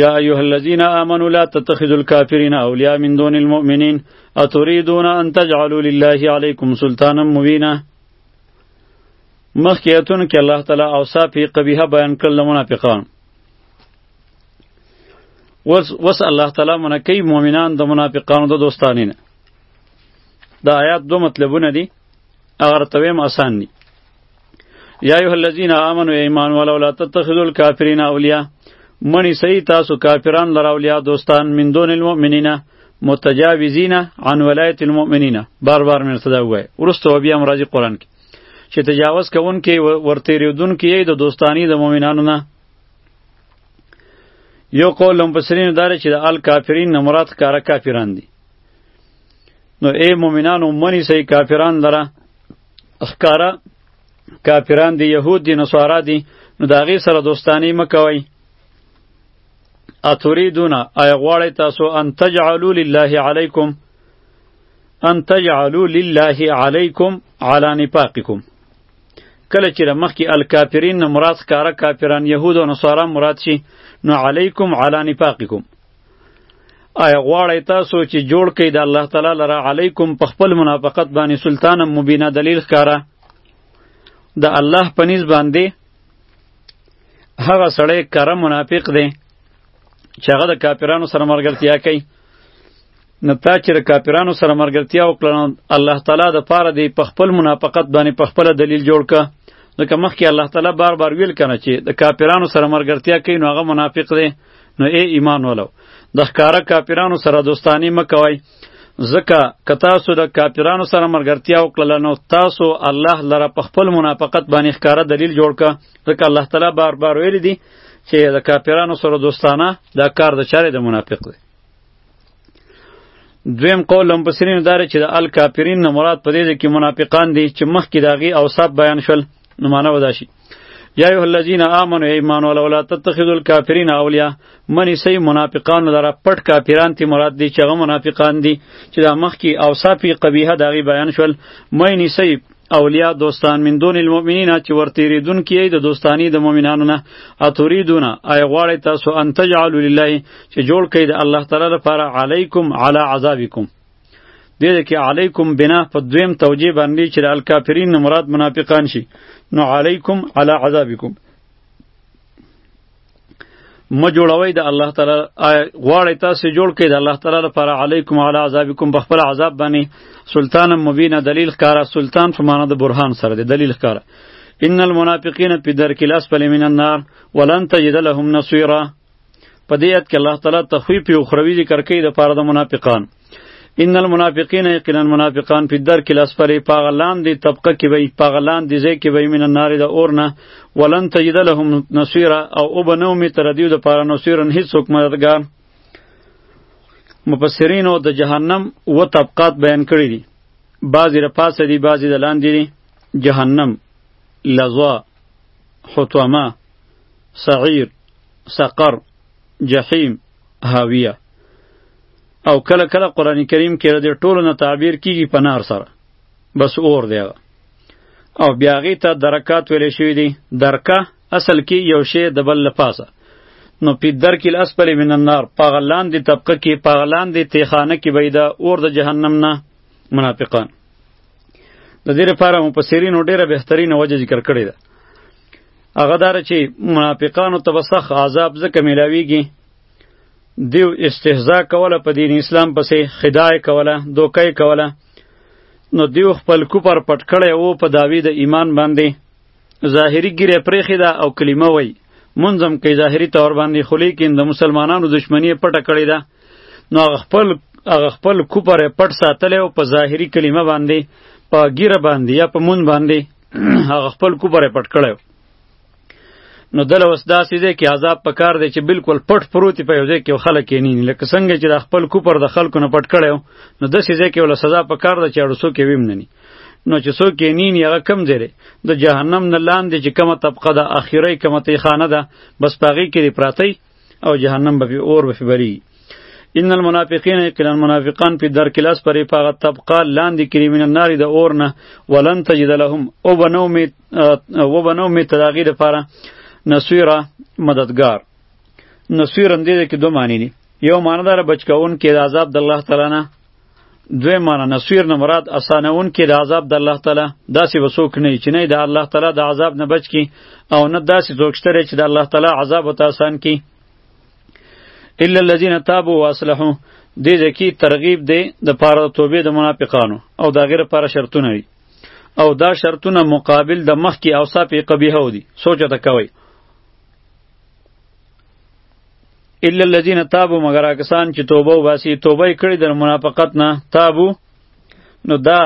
یا ایها الذین آمنوا لا تتخذوا الكافرین اولیاء من دون المؤمنین اتريدون ان تجعلوا لله علیکم سلطانا مبینا مخکې اتون کې الله تعالی اوصاف قبیحه بیان کړل منافقان وس وس الله تعالی منکی مؤمنان د منافقانو د دوستانین دا آیات دو مطلبونه دي اگر تویم آسان دی یا ایها الذین آمنوا ایمان ولو لا تتخذوا الکافرین اولیاء منی سئی تاسو کافران لرا اولیاء دوستان من دون المؤمنین متجاوزین عن ولایت المؤمنین بار بار من صدا وای ورستو بیا هم راځي قران کې چې تجاوز کوونکې ورتېریدون کې د دوستانی د مؤمنانو نه یو قول هم پسرین داره چې د الکافرین نه مراد کار کافران دي نو ای مؤمنانو منی سي کافران لره اخکارا کافران دی یهود دی نصارا دی نو دا غي سره دوستانی مکوي اتریدون ای غواړی تاسو ان تجعلوا لله علیکم ان تجعلوا لله علیکم علی نفاقکم کله چې مخکې الکافرین مراد کاره کافران یهود او نصارا مراد شي نو علیکم علی نفاقکم آیا غواړی تاسو چې جوړ کړئ د الله تعالی لره علیکم په خپل منافقت باندې سلطان مبینه دلیل ښکاره د الله په نیز باندې هغه سړی کره منافق دی چې هغه د کافرانو سره ملګرتیا کوي نه تا چې د کافرانو سره مرګرتیا وکړه نو الله تعالی د پاره دی په خپل منافقت باندې په خپل دلیل جوړ ک ځکه مخکې الله تعالی بار بار ویل کنه چې د کافرانو سره مرګرتیا کوي نو هغه منافق دی نو ای ایمان ولو د ښکارا کافرانو سره دوستانی مکوای ځکه که تاسو د کافرانو سره مرګرتیا وکړله نو تاسو الله لره په خپل منافقت باندې ښکاره دلیل جوړ که ځکه الله تعالی بار بار ویلی دی چې د کافرانو سره دوستانه دا کار د چارې د منافق دی دویم قول هم پسرین دار چې د الکافرین نه مراد په دې کې منافقان دي چې مخکې داغي اوصاف بیان شول نو معنا ودا شي یا ایه الذین آمنوا ایمان ولا ولا تتخذوا الکافرین اولیاء منی سی منافقان لره پټ کافران تی مراد دي چې هغه منافقان دي چې د مخکې اوصاف قبیحه داغي بیان شول منی سی اولیاء دوستان من دون المؤمنین چې ورتیریدونکي یې د دوستانی د مؤمنانو نه اتوریدون ای غواړی تاسو ان تجعلوا لله چې جوړ کړئ د الله تعالی لپاره علیکم علی عذابکم دې دې کې علیکم بنا په دویم توجیه باندې چې الکافرین مراد منافقان شي نو علیکم علی عذابکم م جوړوي د الله تعالی غواړی تاسو جوړ کړئ د الله تعالی لپاره علیکم علی عذابکم په خپل عذاب باندې سلطان مبین دلیل ښکارا سلطان په معنا د برهان سره دی دلیل ښکارا ان المنافقین فی درک الاسفل من النار ولن تجد لهم نصیرا په دې یاد کې الله تعالی تخویف او خروی ذکر کوي د پاره د منافقان ان المنافقین یقینا منافقان په در کې لاسپری پاغه لاندې طبقه کې وي پاغه لاندې ځای کې وي من النار د اور نه ولن تجد لهم نصیرا او وبنو می تر دیو د پاره نصیرن هیڅ څوک مددگار مفسرین او د جهنم و طبقات بیان کړی دي بعضی را پاسه دي بعضی د لاندې دي جهنم لظا حطمه سعیر سقر جحیم هاویه او کله کله قران کریم کې د ټولو نه تعبیر کیږي په نار سره بس اور دی او بیا غی ته درکات ویل شوی دی درکه اصل کې یو شی د بل لپاسه نو پی درک الاسفل من النار پاغلان دی طبقه کې پاغلان دی تیخانه کې بيدا اور د جهنم نه منافقان د دې لپاره مو په سیرینو ډیره بهترینه وجه ذکر کړی ده هغه دار چې منافقانو ته به سخت عذاب ځکه میلاویږي دیو استهزاء کوله په دین اسلام پسې خدای کوله دوکای کوله نو دیو خپل کوپر پټ کړی وو په داوی د ایمان باندې ظاهری ګیره پرېخې ده او کلمه وای منظم کې ظاهری تور باندې خلی کې د مسلمانانو دشمنی پټه کړی ده نو هغه خپل هغه خپل کوپر پټ ساتلی او په ظاهری کلمه باندې په ګیره باندې یا په مون باندې هغه خپل کوپر پټ کړی نو دله اوس داسې دی کې عذاب په کار دی چې بالکل پټ پروت په یو ځای کې خلک یې نیني لکه څنګه چې د خپل کوپر د خلکو نه پټ کړی نو داسې ځای کې ولا سزا په کار ده چې اړو څوک یې ویم نني نو چې څوک یې نیني هغه کم ځای دی د جهنم نه لاندې چې کومه طبقه ده اخیری کومه تیخانه ده بس په هغې کې دی پراتی او جهنم به پی اور به بری ان المنافقین یقینا منافقان پی در کلاس پرې پاغه طبقه لاندې کړي من النار د اور نه ولن تجد لهم او بنو می او بنو می تداغی د پاره نسویرا مددگار نسویر اندې کې دوه معنی دي یو معنی دار بچکون کې د عذاب د الله تعالی نه دوی معنی نصویر نه مراد اسانون کې د عذاب د الله تعالی داسې وسوک نه چې نه د الله تعالی د عذاب نه بچ کی او نه داسې څوک شته چې د الله تعالی عذاب او آسان کی الا الذين تابوا واصلحوا دې ځکه ترغیب دی د پاره توبې د منافقانو او دا غیر لپاره شرطونه وي او دا شرطونه مقابل د مخکې اوصاف قبیحه ودي سوچ ته کوي الا الذين تابوا مگر کسان چې توبه وباسي توبه یې کړې د منافقت نه تابو نو دا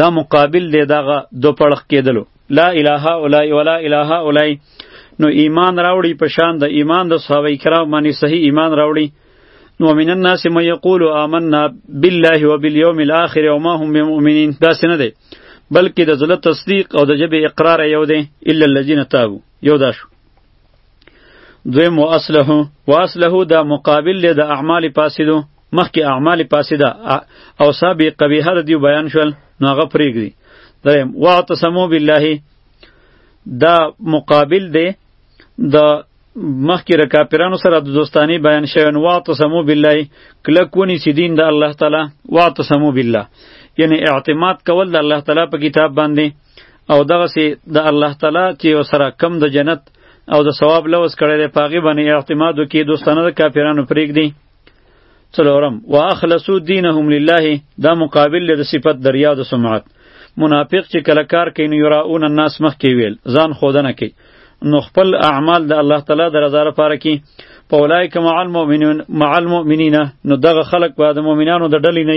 دا مقابل دی دغه دو پړخ کېدلو لا اله الا ولا اله الا نو ایمان راوړي په شان د ایمان د صحابه کرام باندې صحیح ایمان راوړي نو من الناس من یقول آمنا بالله وبالیوم الاخر وما هم بمؤمنین دا سنه دی بلکې د زړه تصدیق او د جبه اقرار یو دی الا الذين تابوا یو دا شو دویم و اصله و اصله دا مقابل دی د اعمال فاسدو مخکې اعمال فاسده او سابق قبیحه د دیو بیان شول نو هغه پرېږدي دریم واعتصمو بالله دا مقابل دی د مخکې د کافرانو سره د دوستانې بیان شوی نو واعتصمو بالله کلک ونیسي دین د الله تعالی واعتصمو بالله یعنی اعتماد کول د الله تعالی په کتاب باندې او دغه سي د الله تعالی چې وسره کم د جنت او د ثواب لوس کړی دی پاغي باندې اعتماد وکي دوستانه د کافرانو پریک دی څلورم واخلصو دینهم لله دا مقابل د صفت دریا د سمعت منافق چې کله کار کوي نو یراون الناس مخ کې ویل ځان خودنه کوي نو خپل اعمال د الله تعالی د رضا لپاره کی په اولایک مع المؤمنین مع المؤمنین نو دغه خلق به د مؤمنانو د ډلې نه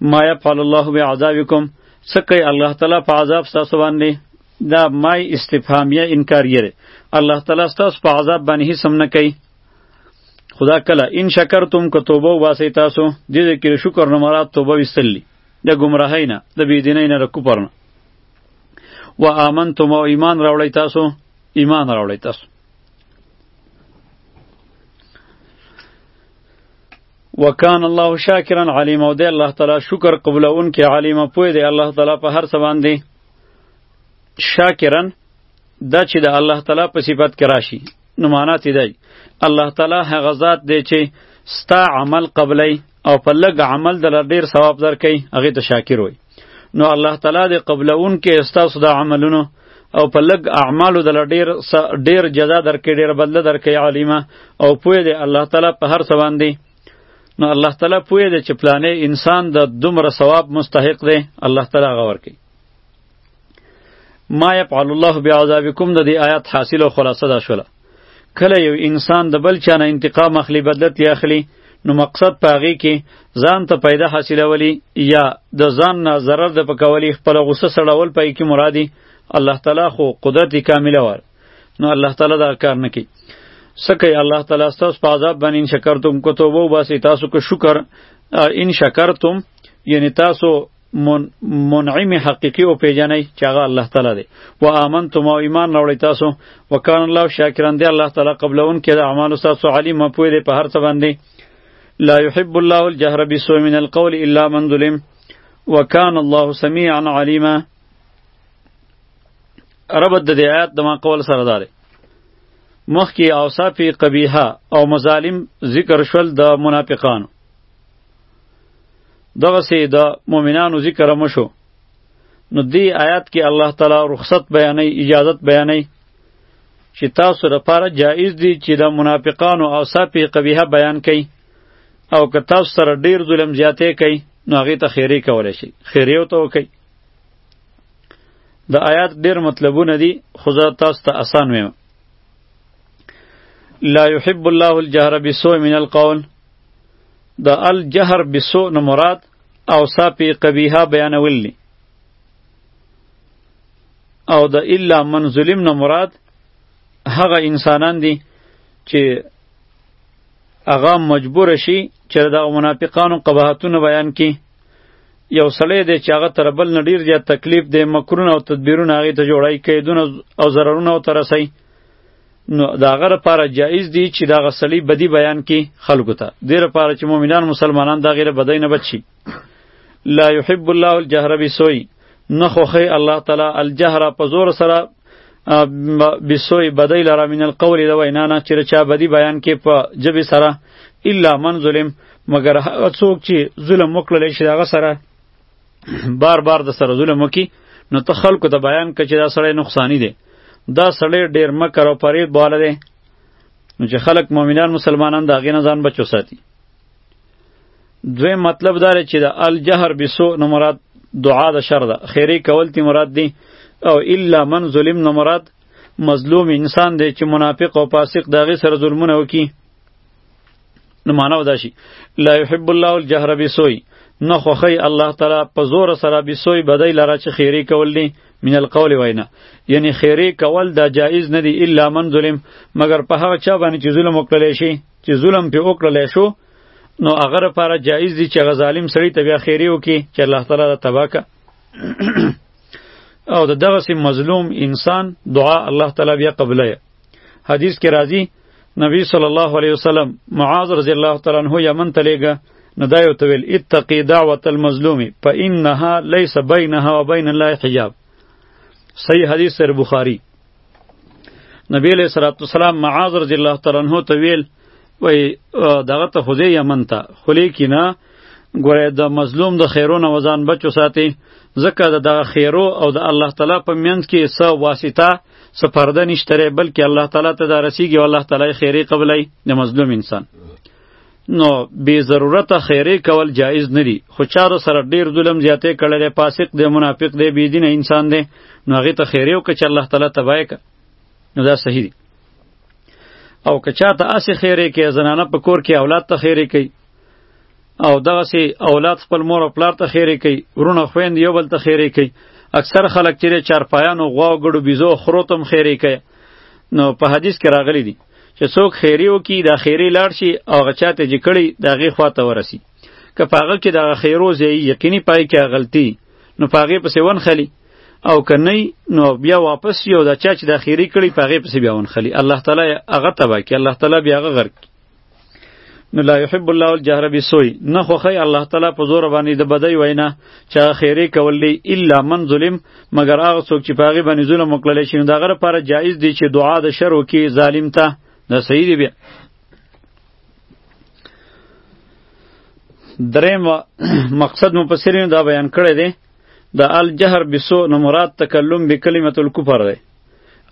ما یفعل الله بعذابکم څه کوي الله تعالی په عذاب ستاسو باندې دا مای استفهامیه انکاریه ده الله تعالی ستاسو په عذاب باندې هیڅ هم نه کوي خدا کله ان شکرتم که توبه واسي تاسو دې دې کې شکر نه مراد توبه وستلی د گمراهی نه د بيدینۍ نه د کفر نه و آمنتم او ایمان راوړی تاسو ایمان راوړی تاسو وکان الله شاکرا علیم او دی الله تعالی شکر قبلون کې علیم پوی دی الله تعالی په هر څه باندې شاکرا دا چې د الله تعالی په صفت کې راشي نو معنا تی دی الله تعالی هغه ذات دی چې ستا عمل قبلی او په لږ عمل دل ډیر ثواب درکې هغه ته شاکر وي نو الله تعالی دې قبلون کې استاسو د عملونو او په لګ اعمالو دل ډیر ډیر جزا درکې ډیر بدله درکې علیمه او پوی دې الله تعالی په هر څه باندې نو الله تعالی پوی دې چې پلانې انسان د دومره ثواب مستحق دی الله تعالی غور کوي ما یفعل الله بعذابکم د دې آیات حاصل او خلاصه دا شوله کله یو انسان د بل چانه انتقام اخلي بدلت یې اخلي نو مقصد په هغې کې ځان ته پیدا حاصلولی یا د ځان نه ضرر د پکولی خپله غوسه سړول په کې مرادي الله تعالی خو قدرت کامله ور نو الله تعالی دا کار نه کوي سکه الله تعالی ستاسو په عذاب باندې ان شکرتم کو توبه وباسي تاسو کو شکر ان شکرتم یعنی تاسو من منعم حقیقی او پیجنې چې هغه الله تعالی دی و امنتم او ایمان راوړی تاسو وکان الله شاکران دی الله تعالی قبلون کې د اعمال تاسو علیم پوی دی په هر څه باندې لا يحب الله الجهر بالسوء من القول الا من ظلم وکان الله سميعا علیما ربط د دې آیات د ما قول سره داره مخکې اوصاف قبیحه او مظالم ذکر شول د منافقانو دغه سي د مؤمنانو ذکر مشو نو دی آیات کې الله تعالی رخصت بیانې اجازت بیانې چې تاسو لپاره جایز دي چې د منافقانو او صفه قبیحه بیان کړي او که تاسو سره ډیر ظلم زیاتې کړي نو هغه ته خیری کولای شي خیری او ته وکړي د آیات ډیر مطلبونه دي خو زه تاسو ته آسان ویم لا يحب الله الجهر بالسوء من القول د الجهر بسوء نه مراد او صافی قبیحه بیانول دي او د الا من ظلم نه مراد هغه انسانان دي چې هغه مجبور شي چې د منافقانو قباحتونه بیان کړي یو سړی دی چې هغه تر بل نه ډیر زیات تکلیف دی مکرونه او تدبیرونه هغې ته جوړی کیدونه او ضررونه ورته رسوي نو دا غره لپاره جایز دی چې دا غسلی بدی بیان کی خلکو ته دیر لپاره چې مؤمنان مسلمانان دا غیره بدی نه بچي لا يحب الله الجهر بسوی نه خوخی الله تعالی الجهر په زور سره بسوی بدی لره من القول دا وینا نه چې چا بدی بیان کی په جبه سره الا من ظلم مگر هغه څوک چې ظلم وکړل شي هغه سره بار بار د سره ظلم وکي نو ته خلکو ته بیان کړه چې دا سړی نقصانی دی دا سړی ډیر مکر او فریب باله دی نو چې خلک مؤمنان مسلمانان د هغې نه ځان بچو ساتي دویم مطلب دا چې د الجهر بسوء نه مراد دعا د شر ده خیری کول تی مراد دی او الا من ظلم نه مراد مظلوم انسان دی چې منافق او فاسق دغه سره ظلمونه وکي نو معنا ودا شي لا يحب الله الجهر بسوء نه خوخی الله تعالی په زور سره بسوء بدای لره چې خیری کول دي من القول وینا یعنی خیری کول دا جایز نه دی الا من ظلم مگر په هغه چا باندې چې ظلم وکړل شي چې ظلم په وکړل شو نو هغه لپاره جایز دی چې غظالم سړی ته بیا خیری وکي چې الله تعالی دا تباکه او د دغه مظلوم انسان دعا الله تعالی بیا قبلای حدیث کې راځي نبی صلی الله علیه وسلم معاذ رضی الله تعالی عنہ یمن ته لیږه نو دا یو تویل اتقی دعوت المظلوم فانها ليس بینها وبین الله حجاب صحیح حدیث سر بخاری نبی علیہ الصلوۃ والسلام معاذ رضی الله تعالی عنہ ته ویل وای دغه ته خوځې یمن ته خو لیکي نه ګوره د مظلوم د خیرونه وزن بچو ساتي ځکه د دغه خیرو او د الله تعالی په منځ کې څه واسطه څه پرده نشته بلکې الله تعالی ته دا رسیږي او الله تعالی خیرې قبلای د مظلوم انسان نو بی ضرورت خیره کول جایز ندی خو چارو سره ډیر ظلم زیاته کړل فاسق دی منافق دی بی دین انسان دی نو هغه ته خیره او کچ الله تعالی تبای نو دا صحیح دی او که چاته اسې خیرې کې زنانه په کور کې اولاد ته خیرې کوي او دغه سي اولاد خپل مور او پلار ته خیرې کوي ورونه خويند یو بل ته خیرې کوي اکثر خلک چې چارپایانو غوا ګړو بيزو خروتم خیرې کوي نو په حدیث کې راغلي دي چې څوک خیری وکي دا خیری لاړ شي او هغه چاته چې کړي دا غي خواته ورسی که پاغه کې دا خیرو زی یقیني پای کې غلطي نو پاغه پسې ون خلی او که نه نو بیا واپس یو دا چا چې دا خیری کړي په هغې پسې بیا ونښلي الله تعالی هغه تباه کړي الله تعالی بیا هغه غرق کړي نو لا یحب الله الجهر بسوی نه خوخی الله تعالی په زور باندې د بدی وینا چا خیره کولی الا من ظلم مگر هغه څوک چې پاغي باندې ظلم وکړل شي نو دغه لپاره جایز دی چې دعا د شر وکي ظالم ته نه صحیح دی بیا دریم مقصد مفسرین دا بیان کړی دی د الجهر بسو نو مراد تکلم بکلمه الکفر دی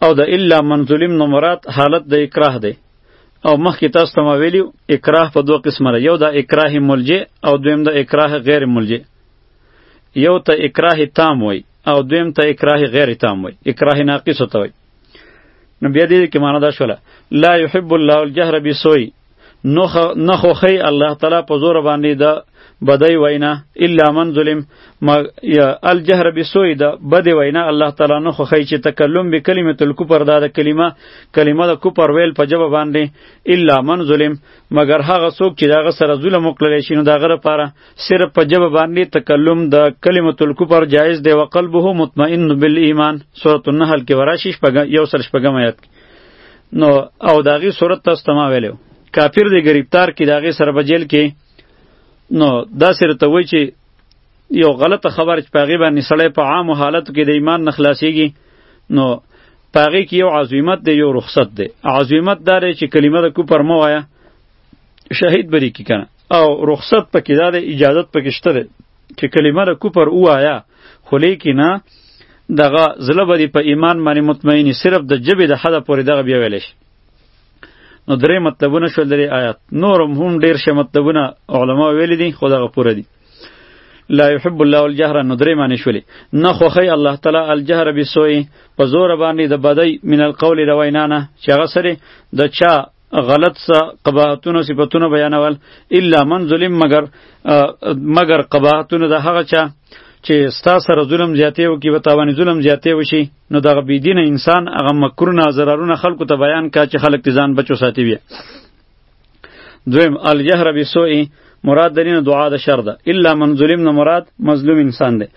او د الا من ظلم نو مراد حالت د اکراه دی او مخکې تاسو ته ما ویلي اکراه په دوه قسمه ده یو د اکراه ملجه او دویم د اکراه غیر ملجه یو ته اکراه تام وای او دویم ته اکراه غیر تام وای اکراه ناقص ته وای نو بیا دې کې معنا دا شوله لا يحب الله الجهر بسوء نه خو خی الله تعالی په زور باندې د بدی وینا الا من ظلم ما یا الجهر بسوء د بدی وینا الله تعالی نه خو خی چې تکلم به کلمه الکفر دا د کلمه کلمه د کفر ویل په جواب باندې الا من ظلم مگر هغه څوک چې داغه سره ظلم وکړل شي نو داغه لپاره صرف په جواب باندې تکلم د کلمه الکفر جایز دی وقلبه مطمئن بالایمان سورۃ النحل کې وراشي شپږ یو سر شپږم آیت نو او داغي صورت تاسو ته ما ویلو کافر دی گرفتار کی داغي سره په جیل کې نو دا سره ته وای چې یو غلط خبر چې پاغي باندې سړی په عام حالت کې د ایمان نخلاصيږي نو پاغي کې یو عظمت دی یو رخصت دی عظمت دار چې کلمه د کو پر مو وایا شهید بری کی کنه او رخصت پکې دا د اجازت پکې شته چې کلمه د کفر وایا خو لیکي نه دغه زله به په ایمان باندې مطمئنی صرف د جبه د حد پورې دغه بیا ویل شي نو درې مطلبونه شول درې آیات نور هم ډیر شه مطلبونه علما ویل دي خو دغه پوره دي لا يحب الله الجهر نو درې معنی شولې نه خوخی الله تعالی الجهر بسوی په زور باندې د بدی من القول د وینا نه چې هغه سره د چا غلط سا قباحتونه صفاتونه بیانول الا من ظلم مگر مگر قباحتونه د هغه چا چې ستا سره ظلم زیاتې وکي و تاوانې ظلم زیاتې وشي نو دغه بېدینه انسان هغه مکرونه ضررونه خلکو ته بیان کا چې خلک ځان بچو ساتي وي دویم الجهر بسوء مراد د نه دعا د شر ده الا من ظلم نه مراد مظلوم انسان دی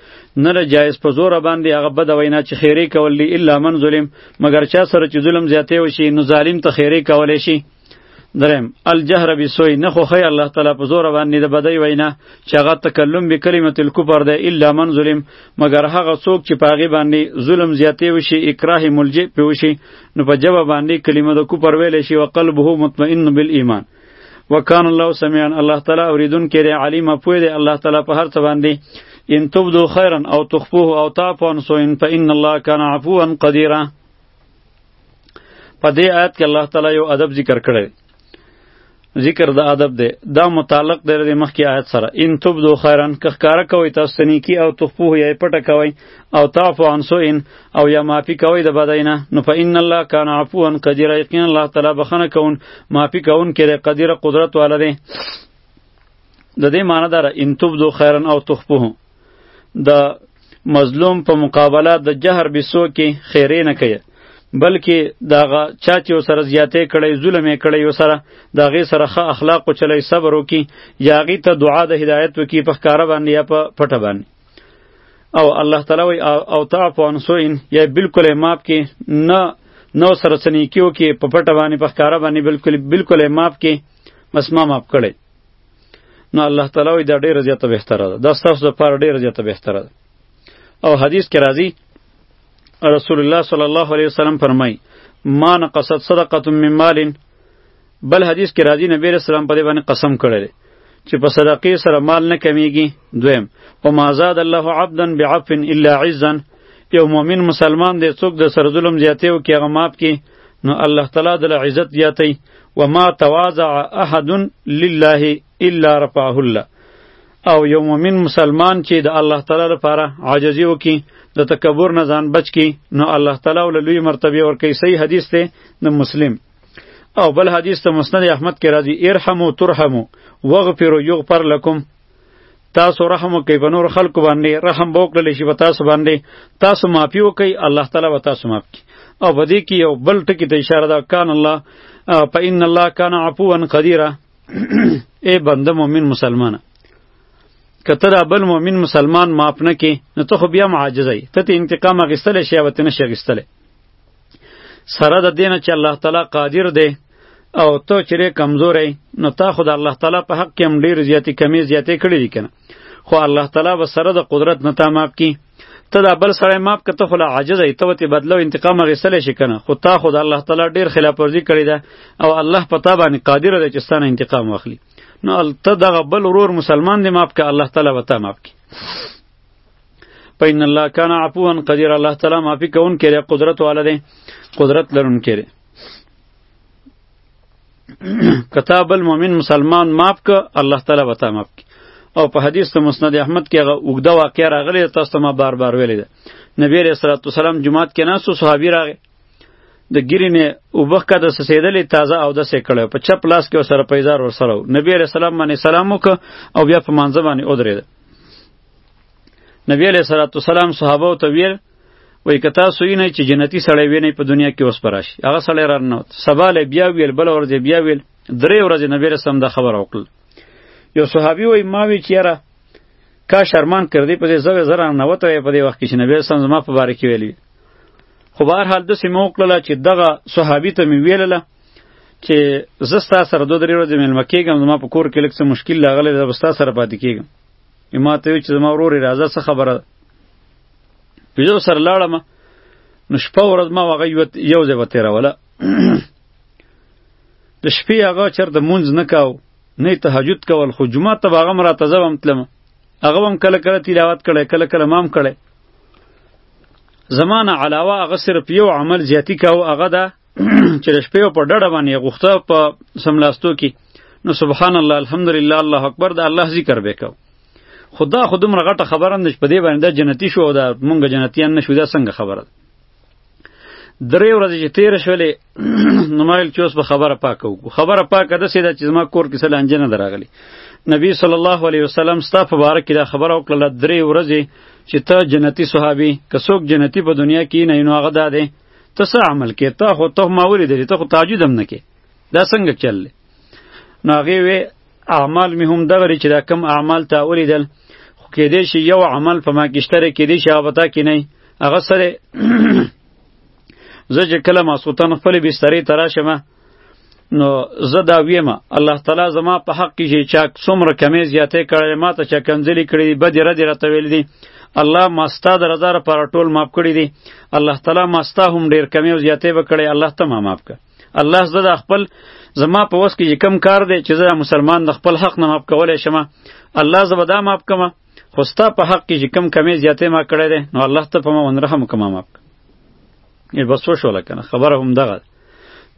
نه را جایز په زور باندې هغه بد وینا چې خیره کول دی الا من ظلم مگر چا سره چې ظلم زیاته وشي نو ظالم ته خیره کول شي درم الجهر بسوی نه خو خی الله تعالی په زور باندې د بدی وینا چې هغه تکلم به کلمه الکفر ده الا من ظلم مگر هغه څوک چې پاغي باندې ظلم زیاته وشي اکراه ملجئ په وشي نو په جواب باندې کلمه د کفر ویل شي او قلبه مطمئن بالایمان وکان الله سميعا الله تعالی اوریدونکی دی علیم پوی دی الله تعالی په هر څه باندې ان تبدو خیرا او تخفوه او تعفو عن سوء فان الله کان عفوا قدیرا په دې آیت کې الله تعالی یو ادب ذکر کړی ذکر د ادب دی دا متعلق دی د مخکې آیت سره ان تبدو خیرا که ښکاره کوئ تاسو ته نیکي او تخفوه یا یې پټه کوئ او تعفو عن سوء او یا معافی کوي د بدای نه نو فإن الله کان عفوا قدیر یقینا الله تعالی بخنه کون معافی کون کړي قدیر قدرت والا دی د دې معنی دار ان تبدو خیرا او تخفوه د مظلوم په مقابله د جهر بسو کې خیره نه کوي بلکې داغه چا چې سره زیاتې کړي ظلم یې کړي سره داغه سره ښه اخلاق او چلی صبر وکي یاغي ته دعا د هدایت وکي په ښکارا باندې یا په پټه باندې او الله تعالی وی او تعفو عن سوین یا بالکل ماپ کې نه نو سره سنی کیو کې په پټه باندې په ښکارا باندې بالکل بالکل ماپ کې بس ما ماپ کړي نو الله تعالی وی دا ډیره زیاته بهتره ده دا ستاسو لپاره ډیره زیاته بهتره ده او حدیث کې راځي رسول الله صلی الله علیه وسلم فرمای ما نقصت صدقه من مال بل حدیث کې راځي نبی رسول الله په دې باندې قسم کړی چې په صدقې سره مال نه کمیږي دویم او ما زاد الله عبدا بعفو الا عزا یو مؤمن مسلمان دی څوک د سر ظلم زیاتی او کې هغه ماف کی نو الله تعالی د عزت زیاتی و ما تواضع احد لله الا رفعه الله او یو مؤمن مسلمان چې د الله تعالی لپاره عاجزی وکي د تکبر نه ځان بچ کی نو الله تعالی ول لوی مرتبه ورکي صحیح حدیث ته د مسلم او بل حدیث ته مسند احمد کې راځي ارحمو ترحمو وغفرو یغفر لکم تاسو رحم وکي په نور خلکو باندې رحم وکړل شي په تاسو باندې تاسو معافي وکي الله تعالی به تاسو معاف کړي او په دې کې یو بل ټکی ته اشاره ده کان الله فإن الله کان عفوا قدیرا ای بنده مؤمن مسلمانه کته دا بل مؤمن مسلمان معاف نه کې نو ته خو بیا معاجزه ته ته انتقام اخیستل شي او ته نشي اخیستلی سره د دینه چې الله تعالی قادر دی او ته چیرې کمزورې نو تا خو د الله تعالی په حق کې هم ډیر زیاتې کمی زیاتې کړې دي کنه خو الله تعالی به سره د قدرت نه تا معاف کی ته دا بل سره معاف کته خو لا عاجز ای ته وتی بدلو انتقام غسل شي کنه خو تا خو د الله تعالی ډیر خلاف ورزي کړې ده او الله پتا باندې قادر دی چې ستانه انتقام واخلي نو ته دغه بل ورور مسلمان دی معاف ک الله تعالی وتا معاف کی پاین الله کان عفوا قدیر الله تعالی معافی کون کړي قدرت والا دی قدرت لرون کړي کتاب المؤمن مسلمان معاف ک الله تعالی وتا معاف کی او په حدیث ته مسند احمد کې هغه اوږده واقعه راغلی تاسو ته ما بار بار ویلې ده نبی علیہ الصلوۃ والسلام جمعات کې ناسو صحابي راغی د ګرینې وبخ کا د سیدلې تازه او د سې کړو په چپ لاس کې سره پیزار ور سره نبی علیہ السلام باندې سلام وک او بیا په منځ باندې ودرېد نبی علیہ الصلوۃ والسلام صحابه او تویل وای که تاسو یې نه چې جنتی سړی وینئ په دنیا کې اوس پر راشي هغه سړی را نه سبا له بیا ویل بل ورځ بیا ویل درې ورځې نبی رسم د خبر وکړ یو صحابي وای ما وی چیرې کا شرمان کردی په دې زوی زره نه وته په دې وخت کې چې نبی رسم زما په باره کې ویلی خو بهر حال داسې مو وکړله چې دغه صحابي ته مې ویلله چې زه ستا سره دوه درې ورځې مېلمه کېږم زما په کور کې لږ څه مشکل راغلی زه به ستا سره پاتې کېږم ما ته وویل چې زما ورور یې راځه څه خبره ده زه ورسره لاړم نو شپه ورځ ما هغه یو ځای وتېروله د شپې هغه چېرته مونځ نه کاو نه یې تهجد کول خو جمعه ته به هغه هم راته زه به هم تلم هغه به هم کله کله تلاوت کړی کله کله ما هم کړی زمانه علاوه هغه صرف یو عمل زیاتی کاو هغه ده چې د شپې په ډډه باندې غوښته په سملاستو کې نو سبحان الله الحمدلله الله اکبر د الله ذکر وکاو خدا خود مر غټه خبره نه په دې باندې جنتی شو او دا مونږ جنتیان نه شو دا څنګه خبره درې ورځې چې تیر شولې نو مایل چوس په خبره پاکو خبره پاکه د سیدا چې ما کور کې سلانجه نه دراغلی نبی صلی الله علیه وسلم ستا په باره کې دا خبره وکړه درې ورځې چې ته جنتی صحابي که څوک جنتی په دنیا کې نه نو هغه دا دی ته څه عمل کې ته خو ته ما ولیدلې ته خو تهجد هم نه کې دا څنګه چل دی نو هغې وې اعمال مې هم دغه چې دا کم اعمال ته ولیدل خو کېدای شي یو عمل په ما کې شته دی کېدای شي هغه به تا کې نه هغه سره زه چې کله ماسخوتن خپلې بسترې ته راشم نو زه دا ویم الله تعالی زما په حق کې چې چا څومره کمی زیاتې کړې ما ته چا کنځلې کړې دي بدې ردې راته ویلې دي الله ما ستا د رضا لپاره ټول معاف کړي دي الله تعالی ما ستا هم ډېر کمی او زیاتې به کړې الله ته ما معاف کړه الله زه د خپل زما په وس کې کم کار دی چې زه مسلمان د خپل حق نه معاف کولی شم الله زه به دا معاف کوم خو ستا په حق کې چې کم کمی زیاتې ما کړې دی نو الله ته په ما ونرحم کوم معاف ای بس وشو لکنه خبره هم دغه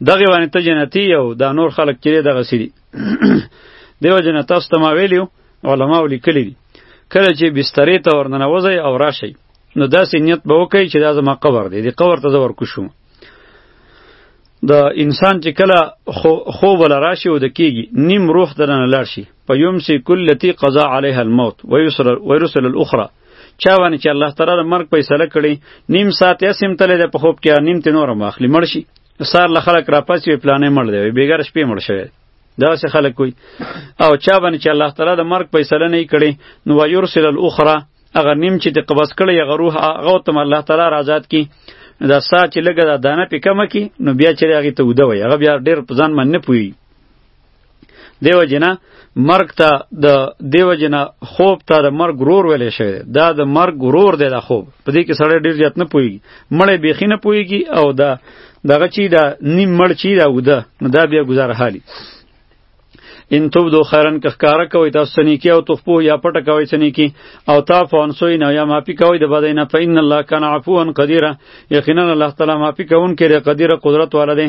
دغه باندې ته جنتی یو دا نور خلک کړي دغه سری دیو جن تاسو ته ما ویلیو علما ولیکلی دي کله چې بسترې ته ورننه وځي او راشي نو داسې نیت به وکړي چې دا زما قبر دی دی قبر ته زه ورکوشم د انسان چې کله خوب له راشي او د کیږي نیم روح درنه لاړ شي په یوم سی کلتی قضا علیها الموت ویرسل الاخرى چا باندې چې الله تعالی د مرګ فیصله کړي نیم ساعت یا سیم تللی دی په خوب کې نیم تې نور هم اخلي مړ شي سار له خلک راپاڅي وي پلانې مړ دی وي بېګاره شپې مړ شوی داسې خلک وي او چا باندې چې الله تعالی د مرګ فیصله نه کړي نو ویرسل الاخرى هغه نیم چې د قبض کړی هغه روح هغه ته الله تعالی را آزاد کړي دا سا چې لګه دا دانه پې کمه کی نو بیا چې هغه ته وده وي هغه بیا ډېر په ځان باندې نه پوهېږي دیو جنا مرګ ته د دیو جنا خوب ته د مرګ غرور ویلې شوی دا د مرګ غرور دی دا خوب په دې کې سړی ډیر زیات نه پويږي مړې بیخي نه پويږي او دا دغه چی دا نیم مړ چی دا وده نو دا بیا گزار حالي ان توب دو خیرن که ښکارا کوي تاسو سنیکی او تخپو یا پټه کوي سنیکی او تا فونسوی نه یا مافی کوي د بدینه فین الله کان عفوا قدیره یقینا الله تعالی مافی کوون کړي قدیره قدرت والده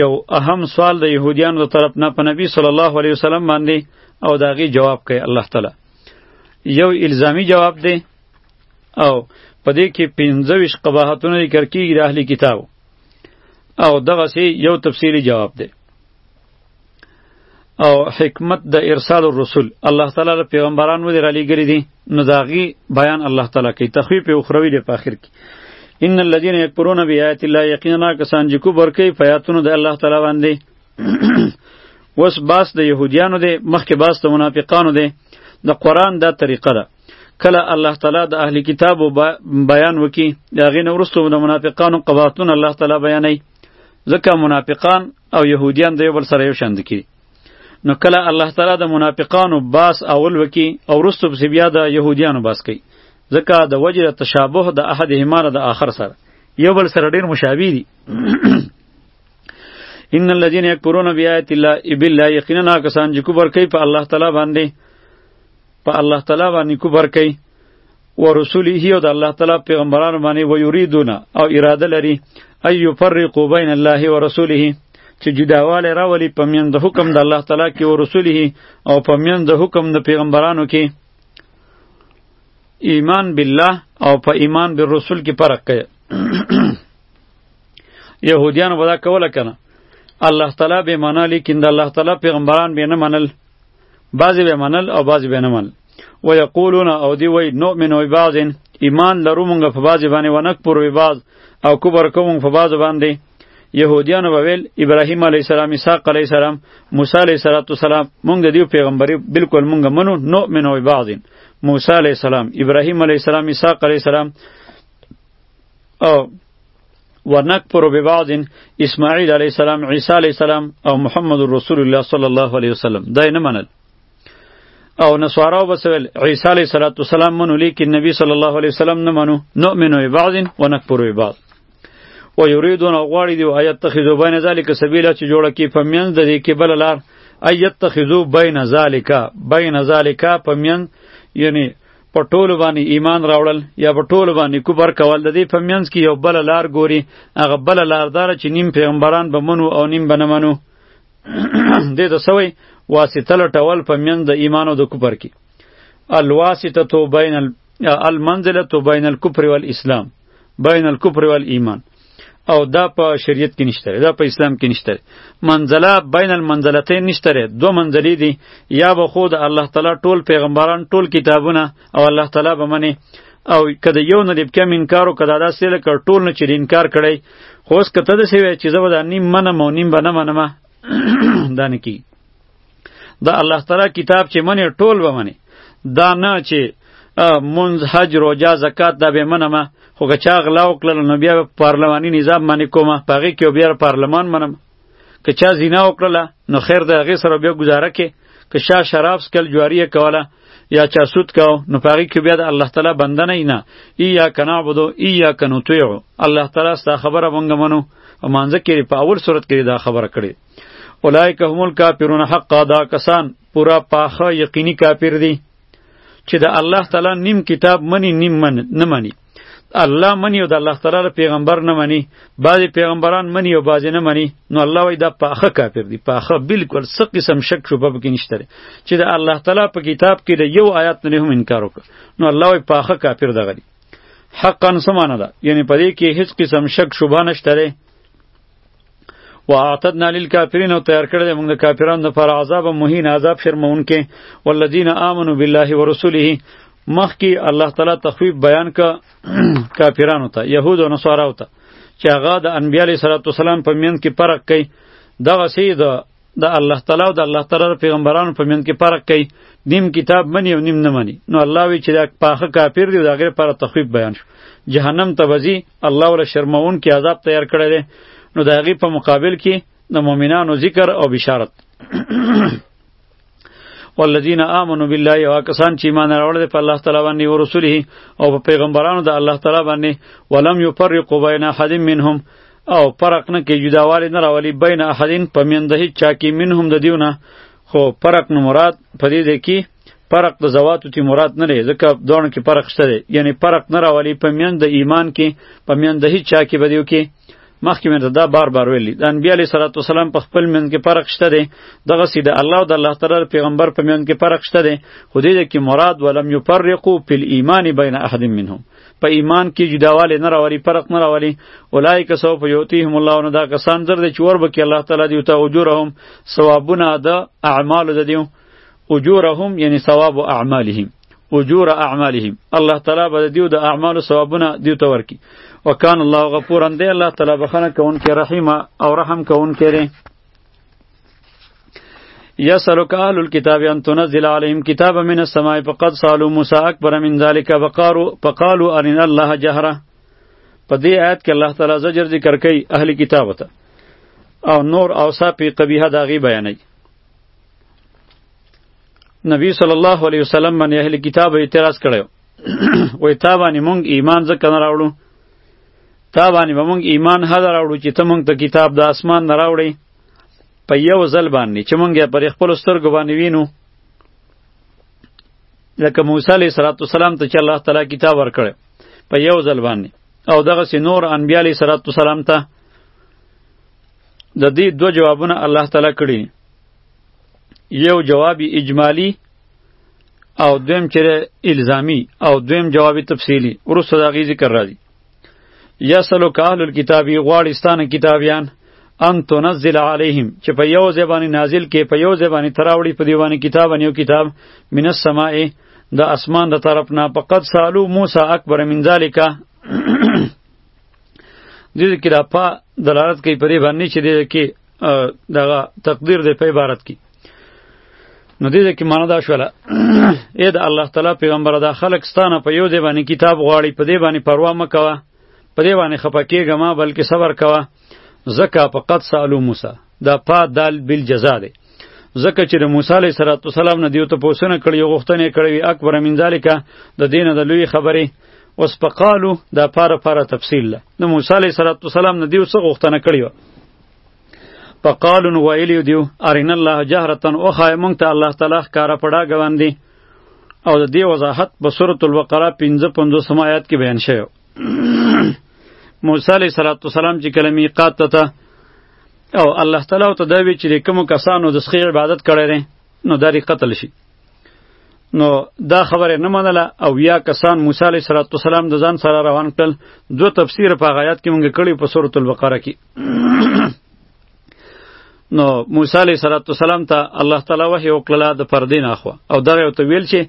یو اهم سوال د يهوديانو تر طرف نه په نبی صلی الله علیه وسلم باندې او داغي جواب کوي الله تعالی یو الزامی جواب دی او په دې کې 25 قباحتونه ذکر کیږي د اهلی کتاب او دغه سي یو تفصیلی جواب دی او حکمت د ارسال الرسول الله تعالی له پیغمبران ولې را لېږلي دي نو د هغې بیان الله تعالی کوي تخویف یې اخروي دی په آخر کې ان الذين يكفرون بآيات الله یقینا کسان چې کفر کوي په آیاتونو د الله تعالی باندې اوس باس د یهودیانو دی مخکې باس د منافقانو دی د قرآن دا طریقه ده کله الله تعالی د اهل کتابو بیان وکي د هغې نه وروسته د منافقانو قباحتونه الله تعالی بیانوي ځکه منافقان او يهوديان د یو بل سره یو شاند کی نو کله الله تعالی د منافقانو باس اول وکي او رستو پس بیا د يهوديانو باس کوي ځکه د وجه تشابه د احد هماره د آخر سره یو بل سره ډیر مشابه دي ان الذين يكفرون بآيات الله بالله یقینا کسان چې کوبر کوي په الله تعالی باندې په الله تعالی باندې کفر کوي و رسوله او د الله تعالی پیغمبرانو باندې و یریدون او اراده لري ای یفرقوا بین الله و رسوله چې جداواله راولي په میند حکم د الله تعالی کې او رسوله او په میند حکم د پیغمبرانو کې ایمان بالله او په ایمان بالرسول کې فرق کوي يهوديان ودا کوله کنه الله تعالی به منل کیند الله تعالی پیغمبران به نه منل بعضی به منل او بعضی به نه منل و یقولون او دی وای نؤمن ببعض ایمان لرو مونږ په بعضی باندې ونکفر ببعض او کبر کوم په بعض باندې يهوديان وویل ابراهيم عليه السلام اسحاق عليه السلام موسی عليه السلام مونږ د دې پیغمبري بالکل مونږ منو نو منو بعض موسی عليه السلام ابراهيم عليه السلام اسحاق عليه السلام او ونکفر ببعض اسماعیل علیه السلام عیسی علیه السلام او محمد رسول الله صلی الله علیه وسلم دا نه منل او نصاراو بسول عیسی علیه السلام منو لیکن نبی صلی الله علیه وسلم نه منو نؤمن ببعض ونکفر ببعض و یریدون غواړي دی آیت تخذو بین ذالک سبیلا چې جوړه کی پمینځ د دې کې بل لار آیت تخذو بین ذالک بین ذالک پمینځ یعنی په ټولو باندې ایمان راوړل یا په ټولو باندې کفر کول د دې په منځ کې یو بل لار ګوري هغه بل لار دار چې نیم پیغمبران به منو او نیم به نه منو دې ته سوی واسطه لټول په منځ د ایمان او د کفر کې الواسطه تو بین المنزله تو بین الکفر والاسلام بین الکفر والایمان او دا په شریعت کې نشته دا په اسلام کې نشته منزله بین المنزلتین نشته دو منزلې دي یا به خود الله تعالی ټول پیغمبران ټول کتابونه او الله تعالی به منی او کله یو نه لبکه من کارو کدا دا سیل کړ ټول نه چې انکار کړي خو اس کته د سی وی چې زبر نیم منم او نیم بنه منم دانه کی د الله تعالی کتاب چې منې ټول به منې دا نه چې منځ حج روجا زکات دا به منم خو که چا غلا وکړل نو بیا به پارلماني نظام باندې کوم په هغې کې بیا پارلمان منم که چا زینا وکړله نو خیر د هغې سره بیا ګزاره کې که شا شراب سکل جواری کوله یا چا سود کاو نو پاغي کې بیا د الله تعالی بنده نه نه ای یا کنا عبدو ای یا کنو الله تعالی ستا خبره مونږ منو مانځه کې په اول صورت کې دا خبره کړې اولایک هم الکافرون حقا دا کسان پورا پاخه یقینی کافر دي چې د الله تعالی نیم کتاب منی نیم من نه منی الله منی او د الله تعالی پیغمبر نه منی بعضی پیغمبران منی او بعضی نه منی نو الله وای دا پاخه کافر دی پاخه بالکل څه قسم شک شوبه پکې نشته چې د الله تعالی په کتاب کې د یو آیات نه هم انکار وکړ نو الله وای پاخه کافر دغه دی حقا سمانه ده یعنی پدې کې هیڅ قسم شک شوبه نشته واعتدنا للكافرين او تیار کړل موږ د کافرانو لپاره عذاب مهین عذاب شرمونکې والذین آمنوا بالله ورسوله مخکې الله تعالی تخویب بیان ک کافرانو ته يهود او نصارا ته چې هغه د انبیای صلی الله علیه وسلم په میند کې فرق کوي دغه سي د د الله تعالی او د الله تعالی پیغمبرانو په منځ کې فرق کوي نیم کتاب مني او نیم نه مني نو الله وی چې دا پاخه کافر دی دا غیر پر تخفیف بیان شو جهنم ته وزي الله ولا شرمون کې عذاب تیار کړی دی نو د هغې په مقابل کې د مؤمنانو ذکر او بشارت والذین آمنوا بالله او کسان چې ایمان راوړل په الله تعالی باندې او رسوله او په پیغمبرانو د الله تعالی باندې ولم یفرقوا بین احد منهم او فرق نه کې جداوالی نه راولي بین احد په میند هیڅ چا کې منهم د دیونه خو فرق نه مراد په دې دی کې فرق د زواتو تی مراد نه لري ځکه دونه کې فرق شته یعنی فرق نه راولي په میند ایمان کې په میند هیڅ چا کې بدیو کې مخکې مې دا بار بار ویلي د انبیاء علیه صلوات والسلام په خپل منځ کې فرق شته دی دغه سید الله او د الله تعالی پیغمبر په منځ کې فرق شته دی خو دې کې مراد ولم یفرقوا فی الايمان بین احد منهم په ایمان کې جداواله نه راوړي فرق نه راوړي اولایک سو په یوتیهم الله نو دا کسان زر د چور بکی الله تعالی دی ته اجورهم ثوابونه د اعمال د دیو اجورهم یعنی ثواب اعمالهم اجور اعمالهم الله تعالی به دیو د اعمالو ثوابونه دیو ته ورکی وکان الله غفورا دی الله تعالی بخنه کونکي رحیم او رحم کونکي دی یسلک اهل الكتاب ان تنزل عليهم كتابا من السماء فقد سالوا موسى اكبر من ذلك وقالوا فقالوا ارنا الله جهره په دې آیت کې الله تعالی زجر ذکر کوي اهل کتاب ته او نور اوصاف قبیحه داغي بیانوي نبی صلی الله علیه وسلم باندې اهل کتاب اعتراض کړو وای تا باندې مونږ ایمان ځکه نه راوړو تا باندې به مونږ ایمان هدا راوړو چې ته مونږ ته کتاب د اسمان نه راوړې په یو ځل باندې چې مونږ یې پر خپلو سترګو باندې وینو لکه موسی علیه صلات وسلام ته چې الله تعالی کتاب ورکړی په یو ځل باندې او دغه سي نور انبیاء علیه صلات وسلام ته د دې دوه جوابونه الله تعالی کړی یو جواب اجمالی او دویم چیرې الزامی او دویم جواب تفصیلی ورسره دا غی ذکر راځي یا سلو کال الکتابی غواړي ستانه کتابیان ان تنزل علیهم چې په یو زبانی نازل کې په یو زبانی تراوړي په دیوانه کتاب نیو کتاب من السماء د اسمان د طرف نه فقط سالو موسی اکبر من ذالک دې کې را په دلالت کوي پرې باندې چې دې کې دغه تقدیر دی په عبارت کې نو دې ځکه معنا دا شوله اې د الله تعالی پیغمبر دا خلک ستانه په یو دی باندې کتاب غواړي په دې باندې پروا م کوه په دې باندې خپه کېږه ما بلکې صبر کوه زکه په قد سالو موسی دا پا دال بل جزا دی زکه چې د موسی علیه صلوات والسلام نه دیو ته پوښتنه کړې یو غوښتنه کړې اکبر من ذالک د دین د لوی خبرې اوس په قالو دا پاره پاره تفصیل ده د موسی علیه صلوات والسلام نه دیو څه غوښتنه کړې په قالون ویلیو دیو ارین الله جهرتن او خای مونږ ته الله تعالی ښکارا پړا غواندي او د دې وضاحت په سورۃ البقره 55 سمایات کې بیان شوی موسی علیه السلام چې کله میقات ته او الله تعالی ته دا وی چې کوم کسانو د سخی عبادت کړی دی نو داری قتل شي نو دا خبره نه منله او یا کسان موسی علیه السلام د ځان سره روان کړل دو تفسیر په غایات کې مونږ کړی په سورۃ البقره کې نو موسی علیه السلام ته الله تعالی وحی وکړه د پردې نه خو او دغه ته ویل چې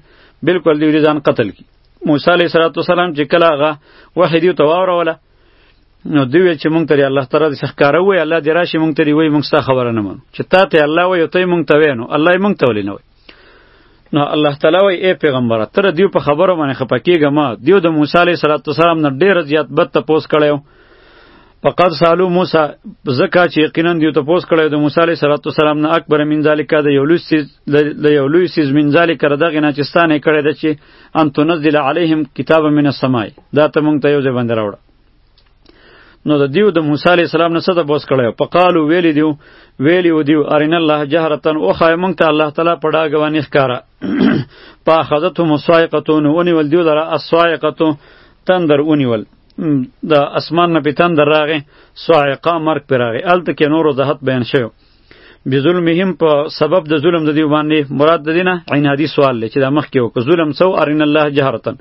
بالکل دی ځان قتل کی موسی علیه السلام چې کله هغه وحی دی ته واوروله نو دوی ویل چې مونږ ته الله تعالی د ښکارا وای الله دې راشي مونږ ته وای مونږ ستا خبره نه منو چې تا ته الله وای ته مونږ ته وینو الله مونږ ته ولې نه وای نو الله تعالی وای ای پیغمبر تر دیو په خبرو باندې خپکیګه ما دیو د موسی علیه السلام نه ډیر زیات بد تپوس کړیو فقط سالو موسی زکه چې یقینا دیو ته پوس کړی د موسی علیه السلام نه اکبر من ذالک د یو لوی سیز د یو لوی سیز من ذالک دغه نه چې ستانه کړی د چې ان تنزل علیهم کتاب من السماء دا ته مونږ ته یو ځای باندې راوړه نو د دیو د موسی علی السلام نه صد بوس کړو په قالو ویلی دیو ویلی و دیو ارین الله جهرتن او خای مونږ ته الله تعالی په ډاګه باندې ښکارا په خذته مصایقتون ونی ول دیو دره اسوایقتو تندر ونی ول د اسمان نه په تندر راغې سوایقا مرګ پر راغې الته کې نورو زهت بیان شوی بظلمهم په سبب د ظلم د دی باندې مراد د دینه عین حدیث سوال لې چې دا مخ کې وک ظلم سو ارین الله جهرتن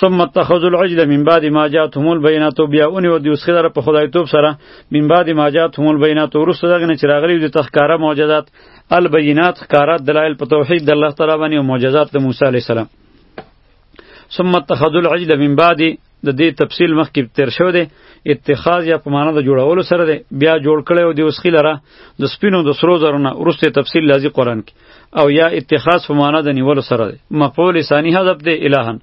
ثم اتخذ العجل من بعد ما جاءتهم البينات بیا اونې و دی اوس خدای په خدای توپ سره من بعد ما جاءتهم البينات ورسته دغه نه چراغلی د تخکاره معجزات البینات خکارات دلایل په توحید د الله تعالی باندې او معجزات د موسی علی السلام ثم اتخذوا العجل من بعد د دې تفصیل مخکې تیر شو دی اتخاذ یا په معنا د جوړولو سره دی بیا جوړ کړی او د وسخی لره د سپینو د سرو زرونه ورسته تفصیل لازم قران کې او یا اتخاذ په معنا د نیولو سره دی مفعول ثانی حذف دی الهن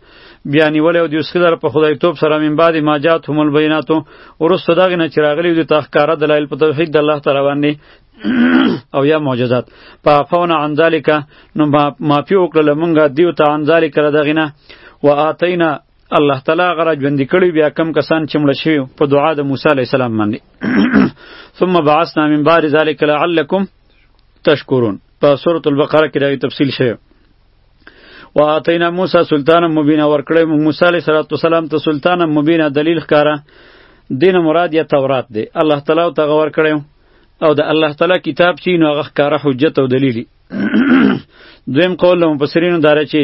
بیا نیول او د وسخی لره په خدای توپ سره من بعد ما جات هم البینات ورسته دغه نه چراغلی د تخکاره دلایل په توحید د الله تعالی باندې او یا معجزات فعفونا عن ذلک نو معافی وکړله مونږه دیو ته عن ذلک له دغې نه و آتینا الله تعالی هغه را ژوندي کړي بیا کم کسان چې مړه شوي په دعا د موسی علیه السلام باندې ثم بعثنا من بعد ذلک لعلکم تشکرون په سورة البقره کې دغه تفصیل شوی و آتینا موسی سلطانا مبینا ورکړی موږ موسی علیه السلام ته سلطانا مبینا دلیل ښکاره دین مراد یا تورات دی الله تعالی ته غور کړی او د الله تعالی کتاب چې نو هغه ښکاره حجت او دلیل دویم قول له مفسرینو داره چې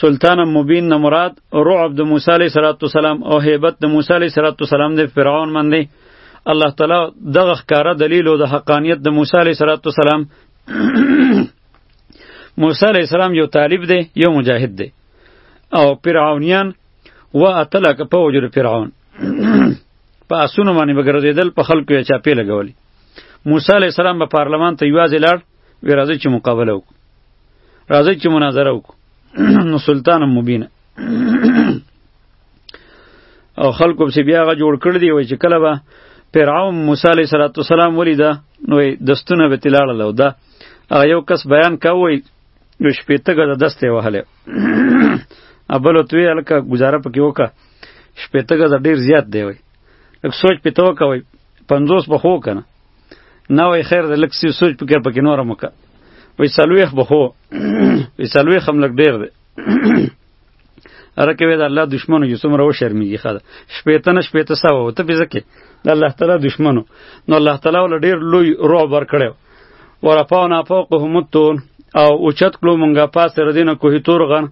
سلطان مبین نه مراد رعب د موسی علیه السلام او هیبت د موسی علیه السلام د فرعون باندې الله تعالی دغه ښکاره دلیل او د حقانیت د موسی علیه السلام موسی علیه السلام یو طالب دی یو مجاهد دی او فرعونیان و اتلا که په وجر فرعون په اسونو باندې بګرځیدل په خلکو یې چاپې لګولې موسی علی السلام په پارلمان ته یوازې لاړ وی راځي چې مقابله وکړو راځي چې مناظره وکړو نو سلطان مبین او خلکو په بیا غ جوړ کړ دی وای چې کله به فرعون موسی علیه السلام ولیدا نو دستونه به تلاړه لودا هغه یو کس بیان کاوه یو شپېته ګزه دسته وهله ابل توی الکه گزاره پکې وکا شپېته غزه ډیر زیات دی وای لک سوچ پته وکوي 50 بخو کنه نه وای خیر د لک سی سوچ پکې پکې نور مکه وای سلويخ بخو وای سلويخ هم لک ډیر دی رکوي د الله دشمنو یو څومره و شرمېږي خاله شپېته نه شپېته سوه ته پې ځکه د الله تعالی دشمنو نو الله تعالی ول ډېر لوی رعب ورکړی ورفعنا فوقهم الطور او اوچت کړو مونږه پاسه ردینه کوه تور غن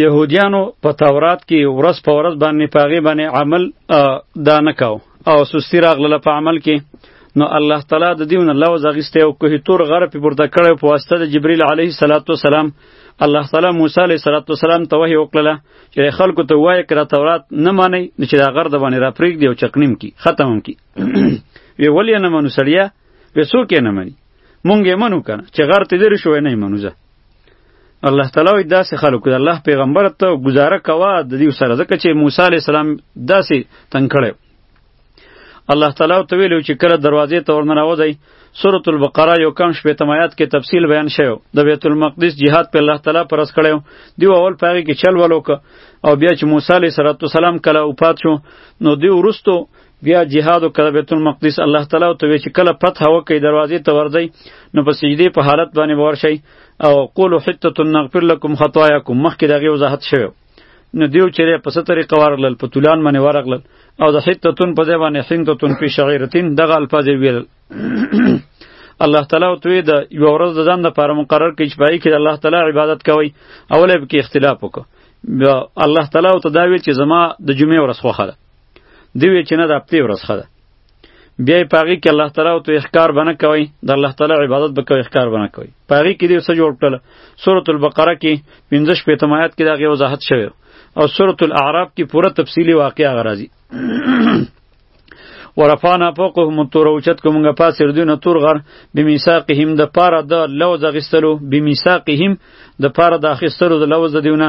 یهودیانو په تورات کې ورځ په ورځ باندې پاغه باندې عمل دا نه کاو او سستی راغله په عمل کې نو الله تعالی د دیونه لوز اغیسته او کوه تور غره په پورته کړو په واسطه د جبرئیل علیه صلوات و سلام الله تعالی موسی علیه صلوات و سلام ته وحی وکړه چې خلکو ته وایې کړه تورات نه مانی چې دا غر د باندې را پریږدي او چقنیم کی ختمم کی وی ولې نه منو سړیا وی څوک نه مني مونږ یې منو کنه چې غر ته لري شو نه منو ځه الله تعالی وی داسې خلکو د الله پیغمبر ته گزاره کوا د دې سره ځکه چې موسی علی السلام داسې تنگ کړو الله تعالی ته ویلو چې کله دروازې ته ورننوځي سورۃ البقره یو کم شپې تمایات کې تفصیل بیان شوی د بیت المقدس جهاد په الله تعالی پرس کړو دی اول پاره کې چل ولوک او بیا چې موسی علیه السلام کله وفات شو نو دی ورستو بیا جهاد او کله بیت المقدس الله تعالی او ته وی چې کله فتح وکي دروازې ته ورځي نو په سجدي په حالت باندې ورشي او قولو حته نغفر لكم خطاياكم مخکې دغه وضاحت شوی نو دیو چیرې په ستر طریقه ورغلل په تولان باندې ورغلل او د حتتون په ځای باندې حنتتون په شعیرتین دغه الفاظ ویل الله تعالی او توی د یو ورځ د ځان د پاره مقرر کړي چې پای کې د الله تعالی عبادت کوي اوله به کې اختلاف وکړه الله تعالی او تداویل چې زما د جمعې ورځ خوخه ده دی وی چې نه د هفته ورځ خده بیا په هغه کې الله تعالی او ته احکار بنه کوي د الله تعالی عبادت به کوي احکار بنه کوي په هغه کې دې څه جوړ کړل سورۃ البقره کې 15 شپږ آیات کې دا غي وضاحت شوی او سورۃ الاعراف کې پوره تفصیلی واقعا غراځي ورفانا فوقهم الطور اوچت کو مونږه پاس ردونه تور غر بمیثاقهم د پاره د لوز غستلو بمیثاقهم د پاره د اخستلو د لوز دیونه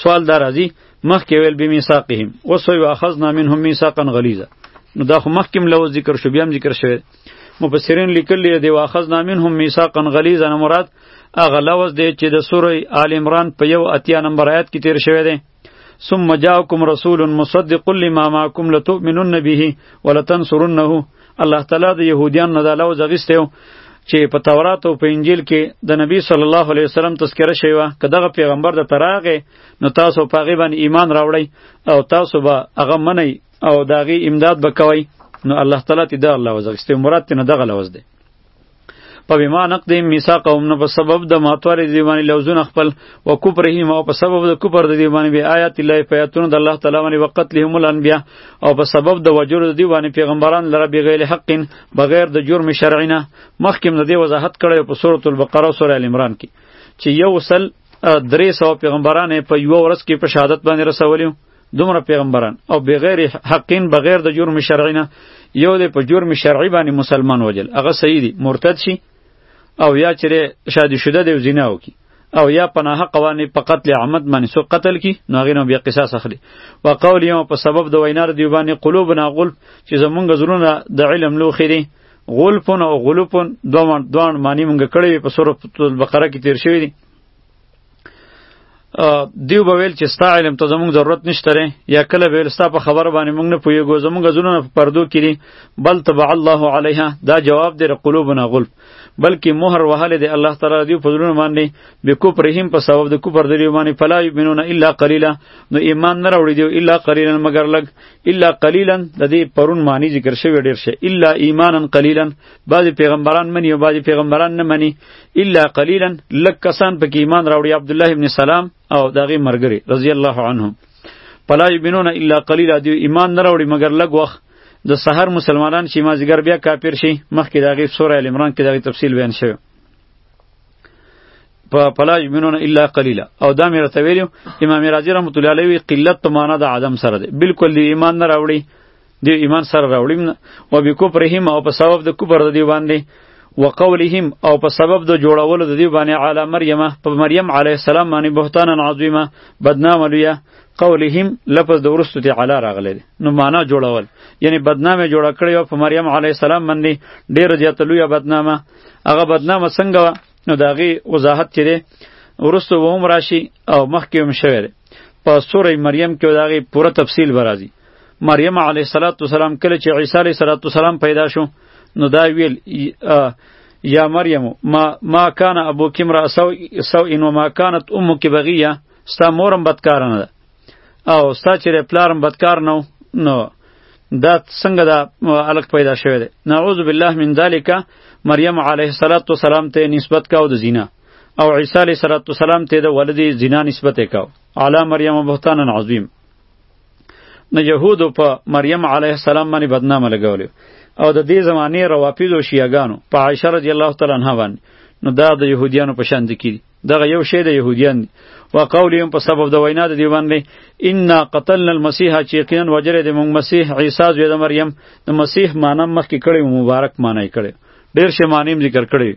سوال دا راځي مخکې ویل به میثاقهم اوس وی واخذنا منهم میثاقا غلیظا نو دا خو مخکې لو ذکر شو بیا هم ذکر شوی مفسرین لیکلی دی واخذنا منهم میثاقا غلیظا مراد هغه لوز دی چې د سوره آل عمران په یو اتیا نمبر آیات کې تیر شوی دی ثم جاءكم رسول مصدق لما معكم لتؤمنن به ولتنصرنه الله تعالی د يهوديان نه دا لوز غیستیو چې په تورات او په انجیل کې د نبی صلی الله علیه وسلم تذکره شوی و که دغه پیغمبر د تراغه نو تاسو په هغه باندې ایمان راوړی او تاسو به هغه منی او داغي امداد به کوی نو الله تعالی تی دا الله وزغسته مراد تی نه دغه لوز دی په بما نقد میثاقهم نو په سبب د ماتوار دی باندې لوزونه خپل او کفرهم او په سبب د کفر دی باندې به آیات الله پیاتون د الله تعالی باندې وقت لهم الانبیاء او په سبب د وجر دی باندې پیغمبران لره بغیر حق بغیر د جرم شرعی نه مخکې د دې وضاحت کړی په سورۃ البقره او سورۃ ال عمران کې چې یو سل درې سو پیغمبران په یو ورځ کې په شهادت باندې رسولیو دومره پیغمبران او بغیر حقین بغیر د جرم شرعی نه یو د په جرم شرعی باندې مسلمان وجل هغه صحیح دی مرتد شي او یا چیرې شادي شوده دی زنا وکي او یا پناه قوانې په قتل عمد باندې سو قتل کی نو هغه نو بیا قصاص اخلي و قول یو په سبب د وینار دی باندې قلوبنا غلف چې زمونږ زړونه د علم لوخې دي غلفون او غلوفون دوه دوه معنی مونږ کړی په سورۃ البقره کې تیر شوی دی دیو به ویل چې ستا علم ته زمونږ ضرورت نشته دی یا کله به ویل ستا په خبره باندې مونږ نه پوهېږو زمونږ زړونه په پردو کې دي بل طبع الله علیها دا جواب دی د قلوبنا غلف بلکې مهر وهلی دی الله تعالی دیو په زړونو باندې د کفرهم په سبب د کفر د دیو باندې فلا یؤمنون الا قلیلا نو ایمان نه راوړي دیو الا قلیلا مګر لږ الا قلیلا د دې پرون معنی ذکر شوی ډېر شي الا ایمانا قلیلا بعضی پیغمبران منی او بعضی پیغمبران نه منی الا قلیلا لک کسان په ایمان راوړي عبد الله ابن سلام او دغه مرګری رضی الله عنهم پلا یبنون الا قلیلا دی ایمان نه راوړي مگر لګ وخت د سحر مسلمانان چې ما زیګر بیا کافر شي مخکې دغه سوره ال عمران کې دغه تفصیل بیان شوی په پلا یمنون الا قلیلا او دا مې راته ویلو امام رازی رحمت الله علیه قلت په معنا د عدم سره دی بالکل دی ایمان نه راوړي دی ایمان سره راوړیم نه و به کفرهم او په سبب د کفر د دی باندې وقولهم او په سبب د جوړولو د دی باندې علی مریم په مریم علی السلام باندې بهتان عظیمه بدنامه لویه قولهم لفظ د ورستو ته علا راغلی نو معنا جوړول یعنی بدنامه جوړه کړی او په مریم علی السلام باندې ډیر زیات لویه بدنامه هغه بدنامه څنګه نو داغي وضاحت کړي ورستو وهم راشي او مخکې هم شوی په سوره مریم کې دا غي پوره تفصیل برازي مریم علیه السلام کله چې عیسی علیه السلام پیدا شو نو دا ویل یا مریم ما ما کان ابو کمرا سو سو ان ما کانت امک بغیه ستا مورم بدکار نه ده او ستا چې پلارم بدکار نو نو دا څنګه دا الګ پیدا شوه ده نعوذ بالله من ذالک مریم علیه السلام ته نسبت کاو د زینا او عیسی علیه السلام ته د ولد زنا نسبت وکاو علی مریم بهتان عظیم نو یهودو په مریم علیه السلام باندې بدنامه لګولې او د دې زمانه روافض او شیعاګانو په عائشه رضی الله تعالی عنها باندې نو دا د يهوديانو په شان دي کیدی دغه یو شی د يهوديان دی و قولهم په سبب د وینا د دی باندې ان قتلنا المسيح چې یقینا وجره د موږ مسیح عیسی زوی د مریم د مسیح معنی مخکې کړي مبارک معنی کړي ډیر شی معنی ذکر کړی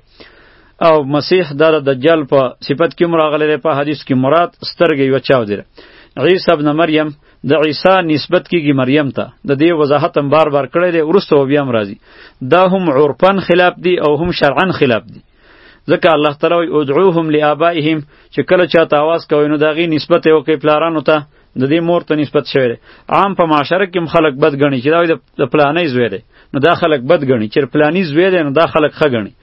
او مسیح در دجال په صفت کې مراغله په حدیث کې مراد سترګې یو چاو دی عیسی ابن مریم د عیسی نسبت کیږي مریم ته د دې وضاحت هم بار بار کړی دی ورسته بیا هم راځي دا هم عرفن خلاف دی او هم شرعا خلاف دی ځکه الله تعالی وی ادعوهم لآبائهم چې کله چاته आवाज کوي نو داغي نسبت یې وکړي پلارانو ته د دې مور ته نسبت شوی دی عام په معاشره کې خلک بد غني چې دا د پلانې زوی دی نو دا خلک بد غني چې پلانې زوی دی نو دا خلک ښه غني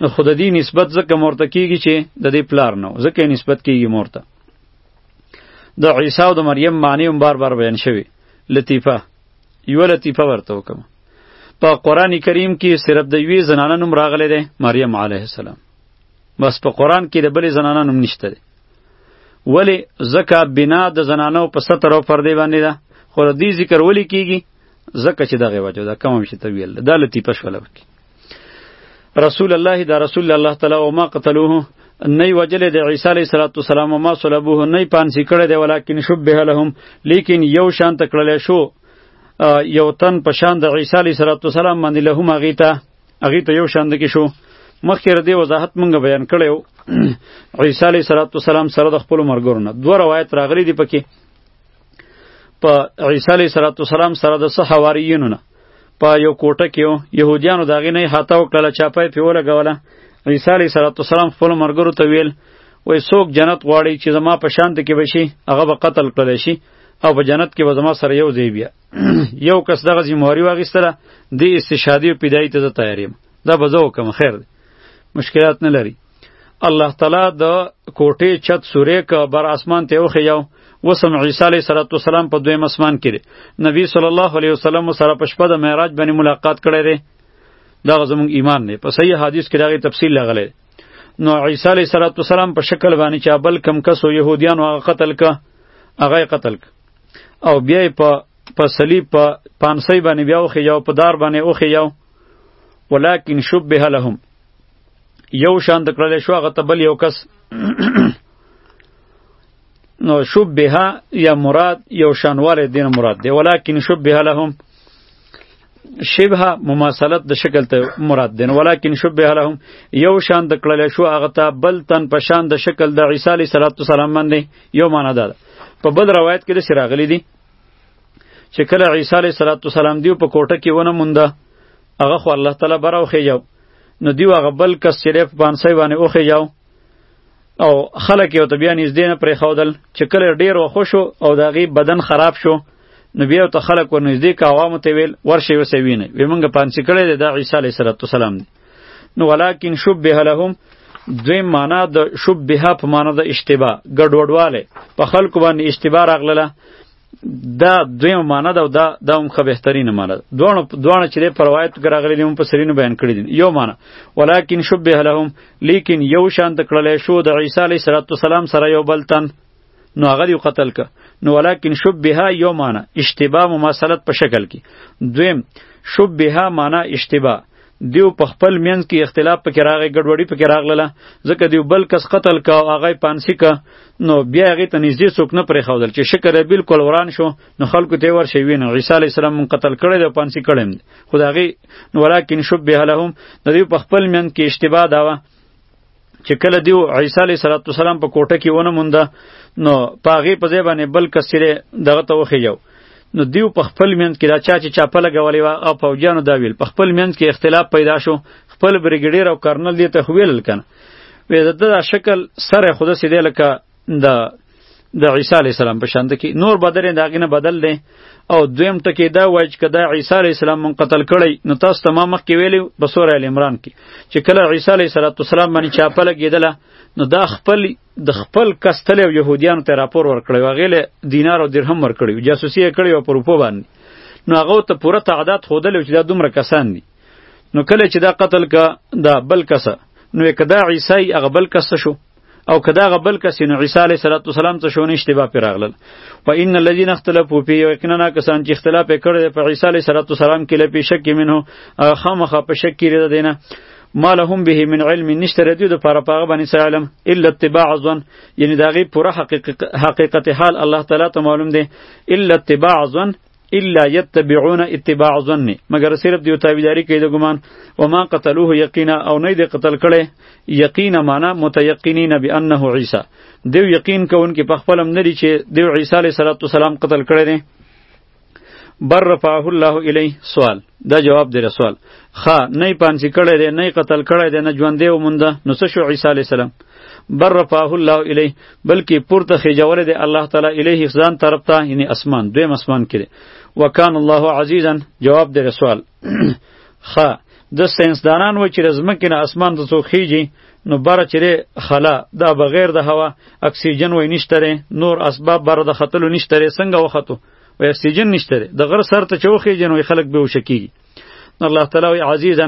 نو خود دې نسبت ځکه مور ته کیږي چې د دې پلار نو ځکه نسبت کیږي مور ته د عیسی او د مریم معنی هم بار بار بیان شوی لطیفه یو لطیفه ورته وکم په قران کریم کې صرف د یوې زنانه نوم راغلی دی مریم علیه السلام بس په قران کې د بلې زنانه نوم نشته دی ولی ځکه بنا د زنانو په ستر او پردې باندې ده خو د دې ذکر ولی کیږي ځکه چې دغه وجه ده کوم شي تویل ده لتی په شوله وکي رسول الله دا رسول الله تعالی او ما قتلوه نه وجل د عیسی علیه السلام ما صلبوه نه پانسی کړه دی ولیکن شبه لهم لیکن یو شان تکړه شو یو تن په شان د عیسی علیه السلام باندې له مغیته هغه ته یو شاند کې شو مخکې ردی وضاحت مونږ بیان کړو عیسی علیه السلام سره د خپل مرګور نه دوه روایت راغلي دي پکې په عیسی علیه السلام سره د صحواریینو نه په یو کوټه کې یهودیانو داغې نه هاته وکړله چاپه یې پې ولګوله عیسی علیه السلام خپلو ملګرو ته ویل وایي څوک جنت غواړي چې زما په شانت کې به شي هغه به قتل کړلی شي او په جنت کې به زما سره یو ځای بیا یو کس دغه ذمہواری واغیستله د استشهادی او پیدایي ته زه تیاریم دا به زه وکم خیر دی مشکلات نه لري الله تعالی د کوټې چت سورې که بر اسمان ته وخی یو وسم عیسی علیه السلام په دویم اسمان کې دی نبی صلی الله علیه وسلم سره په شپه د معراج باندې ملاقات کړی دی دا زموږ ایمان دی په صحیح حدیث کې دغه تفصیل لغلی نو عیسی علیه السلام په شکل باندې چې بل کم کسو يهودیانو هغه قتل ک هغه قتل ک او بیا یې په په صلیب په پانسۍ باندې بیا وخیژاو په دار باندې وخیژاو ولکن شبه لهم یو شان د کړل شو هغه ته بل یو کس نو شبه یا مراد یو شانواله دین مراد دی ولکن شبه لهم شبه مماثلت د شکل ته مراد دین ولیکن شبه لهم یو شان د کړل شو هغه ته بل تن په شان د شکل د عیسی علیه السلام باندې یو معنا ده په بل روایت کې د شراغلی دی چې کله عیسی علیه السلام دیو په کوټه کې ونه مونده هغه خو الله تعالی براو خېجاو نو دیو هغه بل کس چې په پانسۍ باندې اوخېجاو او خلک یو ته بیا نږدې نه پرېښودل چې کله ډېر وښه شو او د هغې بدن خراب شو نو بیا ته خلک ورنږدې که عوامو ته ویل ورشئ اوسئ وینئ وی موږ پانسي کړی دی دا عیسی علیه السلام دی نو ولیکن شبه لهم دویم معنا د شبهه په معنا د اشتباه ګډوډواله په خلکو باندې اشتباه راغله دا دویمه معنا ده او دا دا هم ښه بهترینه معنا ده دواړه دواړه چې په روایت کې راغلي دي هم په سرینو بیان کړي دي یو معنا ولیکن شبه لهم لیکن یو شان د کړلې شو د عیسی علیه السلام سره یو بل تن نو هغه یو قتل ک نو ولیکن شبه یو معنا اشتباه مماثلت په شکل کې دویم شبه معنا اشتباه دیو په خپل منځ کې اختلاف پکې راغی ګډوډي پکې راغله ځکه دیو بل کس قتل کا او هغه پانسی کا نو بیا هغه ته نږدې څوک نه پرې خودل چې شکر بالکل وران شو نو خلکو ته ور شوی نه عیسی علی السلام مون قتل کړی دی پانسی کړم خدای نو ولکن شبه لهم د دیو په خپل منځ کې اشتباه دا چې کله دیو عیسی علیه السلام په کوټه کې ونه مونده نو په هغې په ځای باندې بل کس چې دی دغه ته وخېږو نو دیو په خپل منځ کې دا چا چې چاپه لګولې وه او پوجانو دا ویل په خپل منځ کې اختلاف پیدا شو خپل بریګډیر او کرنل دې ته ویل کنه وې د دا شکل سره خود سیده لکه د د عیسی علی السلام په شان ده کې نور بدل یې داغې نه بدل دی او دویم ټکی دا وایي چې که دا عیسی علی السلام مونږ قتل کړی نو تاسو ته ما مخکې ویلي په سوره ال عمران کې چې کله عیسی علیه السلام باندې چاپه لګېدله نو دا خپل د خپل کستل او یهودیانو ته راپور ورکړی و هغې له دینار او درهم ورکړی و جاسوسي یې کړې وه په روپو باندې نو هغه ته پوره تعداد ښودلی چې دا دومره کسان دي نو کله چې دا قتل که دا بل کسه نو که دا عیسی هغه بل کسه شو او که دغه بل کس نو عیسی علیه صلوات و سلام ته شونه اشتباه پې راغلل و ان الذین اختلفوا فی یقینا کسان چې اختلاف یې کړی په عیسی علیه صلوات و سلام کې لپی شک منه خامخا په شک کې دینه ما لهم به من علم نشته ردیو د پاره پاغه باندې څه علم الا اتباع ظن یعنی داغه پوره حقیقت حقیقت حال الله تعالی ته معلوم دی الا اتباع ظن الا یتبعون اتباع ظن مگر صرف دیو تابعداری کوي د ګمان و ما قتلوه یقینا او نه دی قتل کړي یقینا معنا متيقنین بانه عیسی دیو یقین کوونکې په خپل هم ندی چې دیو عیسی علیه السلام قتل کړي دي بر رفعه الله الیه سوال دا جواب دی رسول خا نه پانسی کړی دی نه قتل کړی دی نه ژوندې ومونده نو څه شو عیسی علیه السلام بر رفعه الله الیه بلکې پورته خېجول دی الله تعالی الیه ځان طرف ته یعنی اسمان دویم اسمان کې وکان الله عزیزا جواب دی رسول خا د ساينسدانان و چې د ځمکې نه اسمان ته څوک خیږي نو بره چې دی خلا دا بغیر د هوا اکسیجن وای نشته نور اسباب بره د ختلو نشته څنګه وختو وای اکسیجن نشته دی د غر سر ته چې وخیږي نو خلک به وشکیږي نو الله تعالی وای عزیزا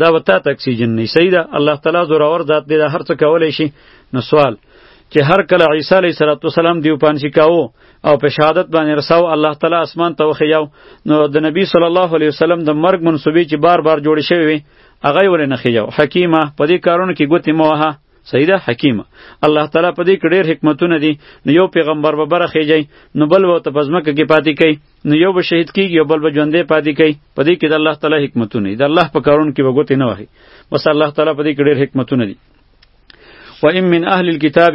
دا به تا ته اکسیجن نه صحیح ده الله تعالی زورور ذات دی دا هر څه کولی شي نو سوال چې هر کله عیسی علیه السلام دیو پانشي کاوه او په شهادت باندې رساو الله تعالی اسمان ته وخیاو نو د نبی صلی الله علیه وسلم د مرګ منسوبې چې بار بار جوړې شوې وي هغه ولې نه خیاو حکیمه په دې کارونو کې ګوتې مو وهه صحیح ده حکیم الله تعالی په دې کې ډېر حکمتونه دي نو یو پیغمبر به بره خېږي نو بل به ته پزمکه کې پاتې کوي نو یو به شهید کیږي او بل به ژوندې پاتې کوي په دې کې د الله تعالی حکمتونه دي د الله په کارون کې به ګوتې نه وهي بس الله تعالی په دې کې ډېر حکمتونه دي و ان من اهل الكتاب